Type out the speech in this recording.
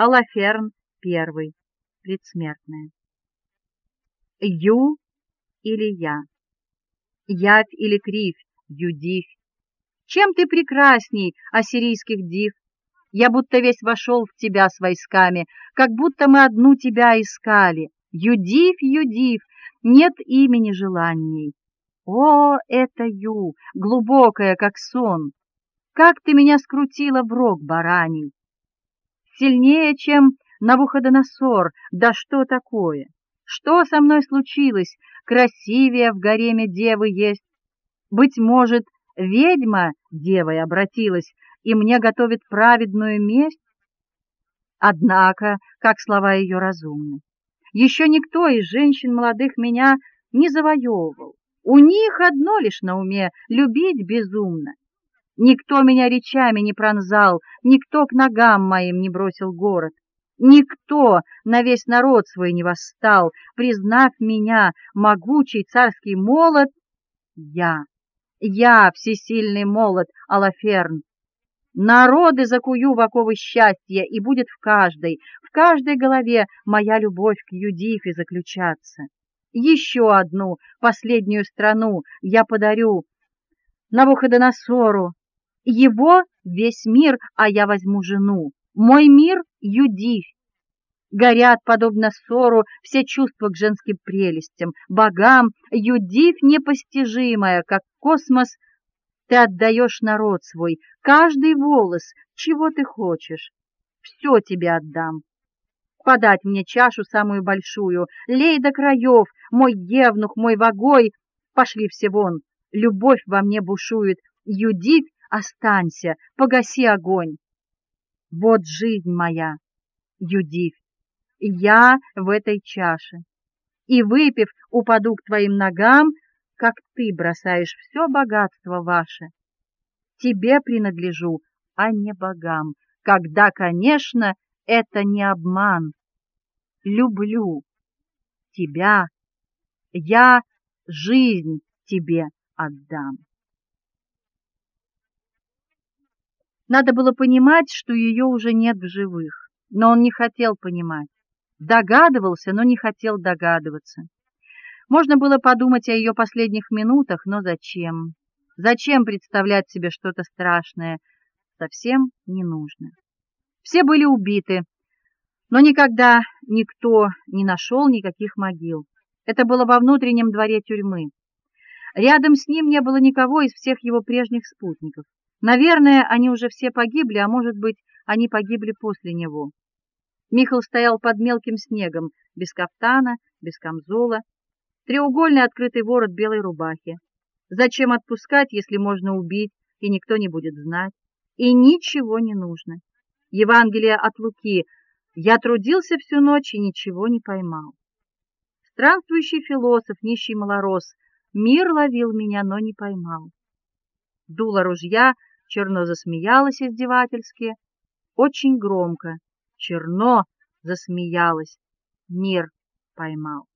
Алаферн первый. Предсмертная. Ю или я? Явь или кривь, Юдив? Чем ты прекрасней ассирийских див? Я будто весь вошел в тебя с войсками, как будто мы одну тебя искали. Юдив, Юдив, нет имени желанней. О, это Ю, глубокая, как сон. Как ты меня скрутила в рог бараний. Сильнее, чем Навуходоносор. Да что такое? Что со мной случилось? Красивее в гареме девы есть. Быть может, ведьма девой обратилась и мне готовит праведную месть? Однако, как слова ее разумны. Еще никто из женщин молодых меня не завоевывал. У них одно лишь на уме любить безумно. Никто меня речами не пронзал, никто к ногам моим не бросил город. Никто на весь народ свой не восстал, признав меня могучий царский молот. Я, я всесильный молот Алаферн. Народы закую в оковы счастья, и будет в каждой, в каждой голове моя любовь к Юдифе заключаться. Еще одну, последнюю страну я подарю Навуходоносору. Его весь мир, а я возьму жену. Мой мир Юдиф. Горят подобно ссору все чувства к женским прелестям, богам, Юдиф непостижимая, как космос. Ты отдаешь народ свой, каждый волос, чего ты хочешь, все тебе отдам подать мне чашу самую большую, лей до краев, мой евнух, мой вагой, пошли все вон, любовь во мне бушует, Юдив, останься, погаси огонь. Вот жизнь моя, Юдив, я в этой чаше, и выпив, упаду к твоим ногам, как ты бросаешь все богатство ваше. Тебе принадлежу, а не богам, когда, конечно, это не обман люблю тебя, я жизнь тебе отдам. Надо было понимать, что ее уже нет в живых, но он не хотел понимать. Догадывался, но не хотел догадываться. Можно было подумать о ее последних минутах, но зачем? Зачем представлять себе что-то страшное? Совсем не нужно. Все были убиты, но никогда никто не нашел никаких могил. Это было во внутреннем дворе тюрьмы. Рядом с ним не было никого из всех его прежних спутников. Наверное, они уже все погибли, а может быть, они погибли после него. Михаил стоял под мелким снегом, без кафтана, без камзола, треугольный открытый ворот белой рубахи. Зачем отпускать, если можно убить, и никто не будет знать? И ничего не нужно. Евангелие от Луки я трудился всю ночь и ничего не поймал. Странствующий философ, нищий малорос, мир ловил меня, но не поймал. Дуло ружья, черно засмеялась издевательски, очень громко, черно засмеялась, мир поймал.